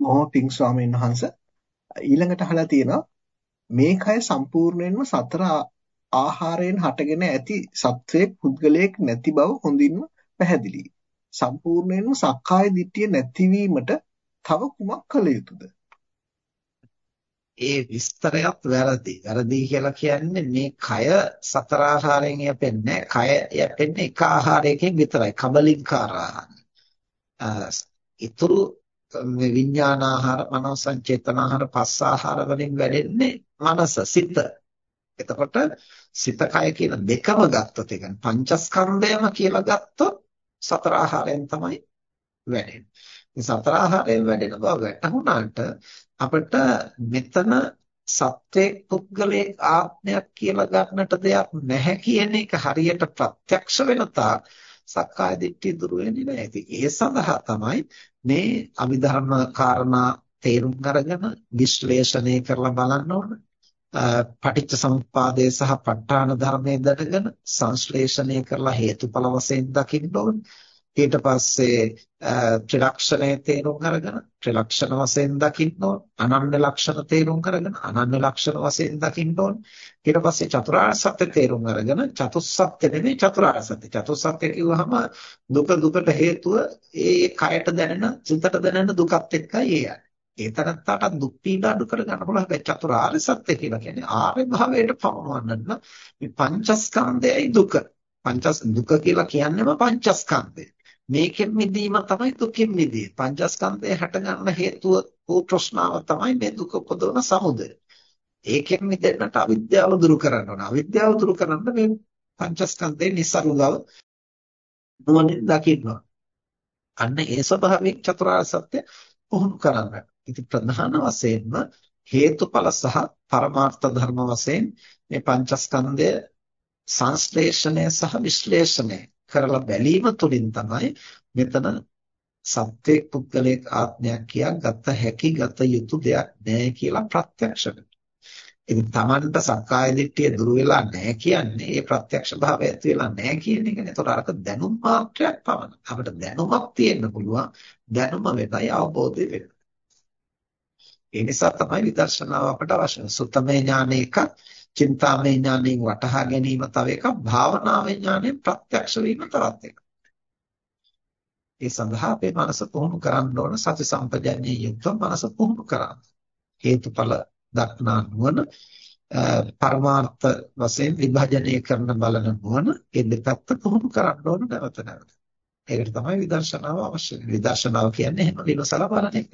බොහොම පිං ස්වාමීන් වහන්ස ඊළඟට අහලා තියෙනවා මේ කය සම්පූර්ණයෙන්ම සතර ආහාරයෙන් හටගෙන ඇති සත්වයක් පුද්ගලයෙක් නැති බව හොඳින්ම පැහැදිලි. සම්පූර්ණයෙන්ම සක්කාය දිට්ඨිය නැතිවීමට තව කුමක් කළ යුතුද? ඒ විස්තරයත් වැරදි. වැරදි කියලා කියන්නේ මේ කය සතර ආහාරයෙන් යැපෙන්නේ කය යැපෙන්නේ එක ආහාරයකින් විතරයි. කබලින්කාර ආහාර. ඊතුරු මේ විඥානාහාර, මනෝ සංචේතනාහාර, පස්සාහාර වලින් වැඩෙන්නේ මනස, සිත. එතකොට සිත කය කියන දෙකම ගත්තොත් ඒ කියන්නේ පංචස්කන්ධයම කියලා ගත්තොත් සතර ආහාරයෙන් තමයි වැඩෙන්නේ. මේ සතර ආහාරයෙන් වැඩෙන බව වැටහුණාට අපිට මෙතන සත්වයේ පුද්ගලයේ ආත්මයක් කියලා ගන්නට දෙයක් නැහැ කියන එක හරියට ප්‍රත්‍යක්ෂ වෙන තාක් සක්කාය දිට්ඨිය දුර වෙන්නේ නැහැ. ඉතින් ඒ සඳහා තමයි මේ අභිධර්ම කාරණා තේරුම් අරගෙන විශ්ලේෂණය කරලා බලන්න ඕන. පටිච්ච සමුප්පාදය සහ ප ဋ ාණ ධර්මයේ දැනගෙන සංශ්ලේෂණය කරලා හේතුඵල වශයෙන් දකින්න ඕන. ඊට පස්සේ ත්‍රිලක්ෂණය තේරුම් අරගෙන ත්‍රිලක්ෂණ වශයෙන් දකින්න ඕන අනන්‍ය ලක්ෂණ තේරුම් අරගෙන අනන්‍ය ලක්ෂණ වශයෙන් දකින්න ඕන. ඊට පස්සේ චතුරාර්ය සත්‍ය තේරුම් අරගෙන චතුස්සත්‍ය නෙමෙයි චතුරාර්ය සත්‍ය. චතුස්සත්‍ය කිව්වහම දුක දුකට හේතුව ඒ කයට දැනෙන සිතට දැනෙන දුකත් එක්කයි ඒ ඒ තරත්තට දුක් පීඩා අඩු කර ගන්න පුළුවන්. හැබැයි චතුරාර්ය සත්‍ය කියලා කියන්නේ ආර්ය භාවයට පමුණවන්න මේ පංචස්කන්ධයයි දුක. පංචස් දුක කියලා කියන්නේම පංචස්කන්ධය. මේකෙන් මිදීම තමයි දුකෙන් මිදීම. පංචස්කන්ධය හට ගන්න හේතුව වූ තෘෂ්ණාව තමයි මේ දුක උපදවන සමුදය. ඒකෙන් මිදෙන්නට අවිද්‍යාව දුරු කරන්න ඕන. අවිද්‍යාව දුරු කරන්න මේ පංචස්කන්ධයේ નિසරු බව නුවණින් දකින්න අන්න ඒ ස්වභාවයෙන් චතුරාර්ය සත්‍ය පුහුණු කරන්න. ඉතින් ප්‍රධාන වශයෙන්ම හේතුඵල සහ පරමාර්ථ ධර්ම වශයෙන් මේ පංචස්කන්ධය සංශ්ලේෂණය සහ විශ්ලේෂණය කරලා බැලීම තුළින් තමයි මෙතන සත්‍යයක් පුද්ගලයක ආත්මයක් කියා ගත හැකි ගත යුතු දෙයක් නෑ කියලා ප්‍රත්‍යක්ෂ ඉතින් Tamanට සක්කාය දිට්ඨිය දුර වෙලා නැහැ කියන්නේ ඒ ප්‍රත්‍යක්ෂ භාවය ඇති වෙලා නැහැ කියන එකනේ. ඒතකොට අරක දැනුම් මාත්‍රයක් පමණ. අපිට දැනුමක් තියෙන්න පුළුවන්. දැනුම වෙනයි අවබෝධය වෙනයි. ඒ නිසා තමයි විදර්ශනාව අපට අවශ්‍ය. සුත්තමේ ඥාන එකක් චින්තාමය ඥාණයෙන් වටහා ගැනීම තව එකක් භාවනාවේ ඥාණයෙන් ප්‍රත්‍යක්ෂ වීම තවත් එකක්. ඒ සඳහා අපේ මනස පුහුණු කරන්න ඕන සති සම්පජඤ්ඤයේ යුක්තව මනස පුහුණු කරන්න. හේතුඵල දක්නා නුවණ පරමාර්ථ වශයෙන් විභජනය කරන බලන නුවණ ඒ දෙපැත්ත පුහුණු කරන්න ඕන නැවත නැවත. ඒකට තමයි විදර්ශනාව අවශ්‍ය. විදර්ශනාව කියන්නේ එහෙම විමසලා බලන එක.